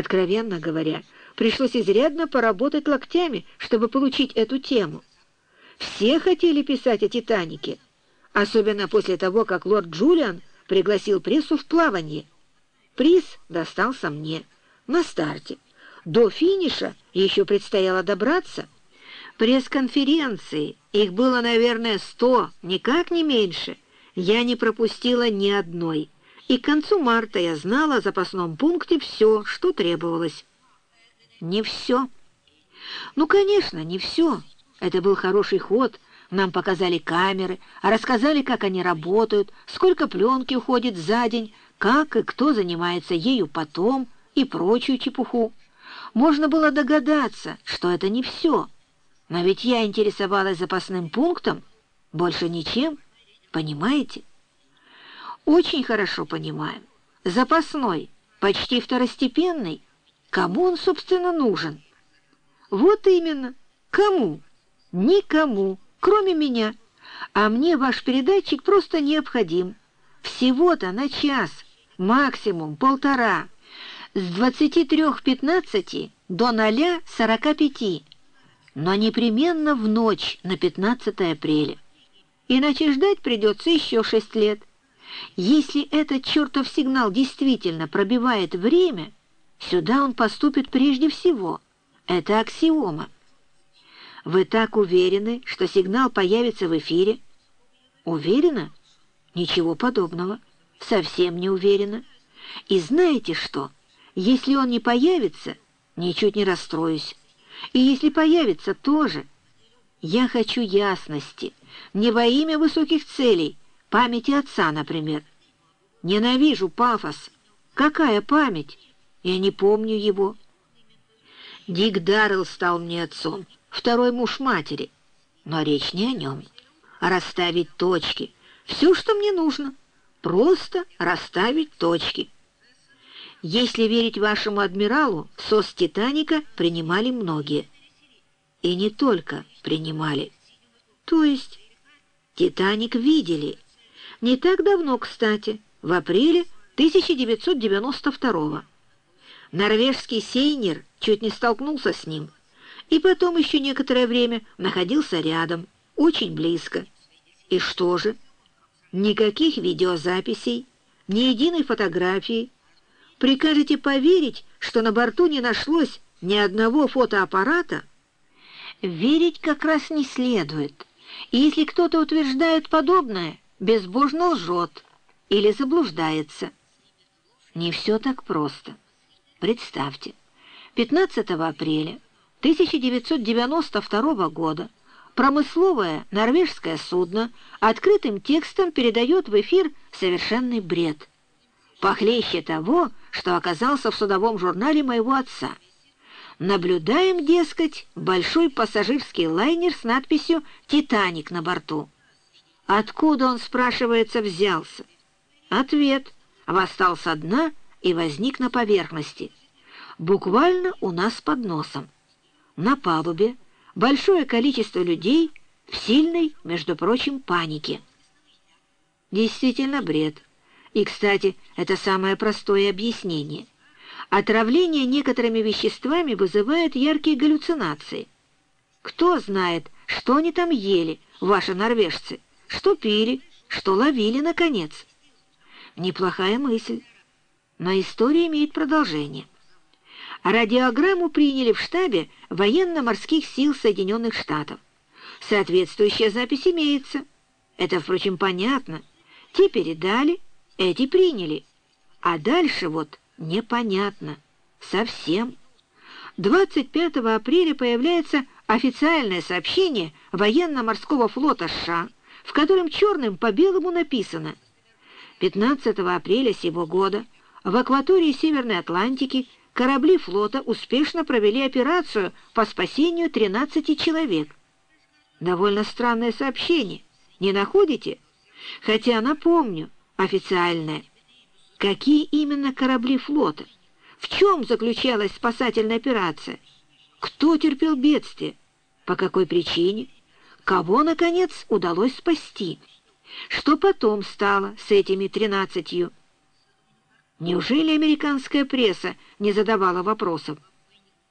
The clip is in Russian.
Откровенно говоря, пришлось изрядно поработать локтями, чтобы получить эту тему. Все хотели писать о «Титанике», особенно после того, как лорд Джулиан пригласил прессу в плавание. Приз достался мне на старте. До финиша еще предстояло добраться. Пресс-конференции, их было, наверное, сто, никак не меньше, я не пропустила ни одной и к концу марта я знала о запасном пункте все, что требовалось. Не все. Ну, конечно, не все. Это был хороший ход. Нам показали камеры, рассказали, как они работают, сколько пленки уходит за день, как и кто занимается ею потом и прочую чепуху. Можно было догадаться, что это не все. Но ведь я интересовалась запасным пунктом, больше ничем, понимаете? Очень хорошо понимаем. Запасной, почти второстепенный. Кому он, собственно, нужен? Вот именно. Кому? Никому, кроме меня. А мне ваш передатчик просто необходим. Всего-то на час, максимум полтора. С 23.15 до 0.45. Но непременно в ночь на 15 апреля. Иначе ждать придется еще шесть лет. Если этот чертов сигнал действительно пробивает время, сюда он поступит прежде всего. Это аксиома. Вы так уверены, что сигнал появится в эфире? Уверена? Ничего подобного. Совсем не уверена. И знаете что? Если он не появится, ничуть не расстроюсь. И если появится, тоже. Я хочу ясности, не во имя высоких целей, Памяти отца, например. Ненавижу пафос. Какая память? Я не помню его. Дик Даррелл стал мне отцом, второй муж матери. Но речь не о нем. Расставить точки. Все, что мне нужно. Просто расставить точки. Если верить вашему адмиралу, сос «Титаника» принимали многие. И не только принимали. То есть «Титаник» видели – не так давно, кстати, в апреле 1992 -го. Норвежский сейнер чуть не столкнулся с ним, и потом еще некоторое время находился рядом, очень близко. И что же? Никаких видеозаписей, ни единой фотографии. Прикажете поверить, что на борту не нашлось ни одного фотоаппарата? Верить как раз не следует. И если кто-то утверждает подобное, безбожно лжет или заблуждается. Не все так просто. Представьте, 15 апреля 1992 года промысловое норвежское судно открытым текстом передает в эфир совершенный бред. Похлеще того, что оказался в судовом журнале моего отца. Наблюдаем, дескать, большой пассажирский лайнер с надписью «Титаник» на борту. Откуда он, спрашивается, взялся? Ответ. Восстал со дна и возник на поверхности. Буквально у нас под носом. На палубе большое количество людей в сильной, между прочим, панике. Действительно бред. И, кстати, это самое простое объяснение. Отравление некоторыми веществами вызывает яркие галлюцинации. Кто знает, что они там ели, ваши норвежцы? Что пили, что ловили, наконец. Неплохая мысль, но история имеет продолжение. Радиограмму приняли в штабе военно-морских сил Соединенных Штатов. Соответствующая запись имеется. Это, впрочем, понятно. Те передали, эти приняли. А дальше вот непонятно. Совсем. 25 апреля появляется официальное сообщение военно-морского флота США в котором черным по белому написано 15 апреля сего года в акватории Северной Атлантики корабли флота успешно провели операцию по спасению 13 человек. Довольно странное сообщение, не находите? Хотя, напомню, официальное. Какие именно корабли флота? В чем заключалась спасательная операция? Кто терпел бедствие? По какой причине? Кого, наконец, удалось спасти? Что потом стало с этими тринадцатью? Неужели американская пресса не задавала вопросов?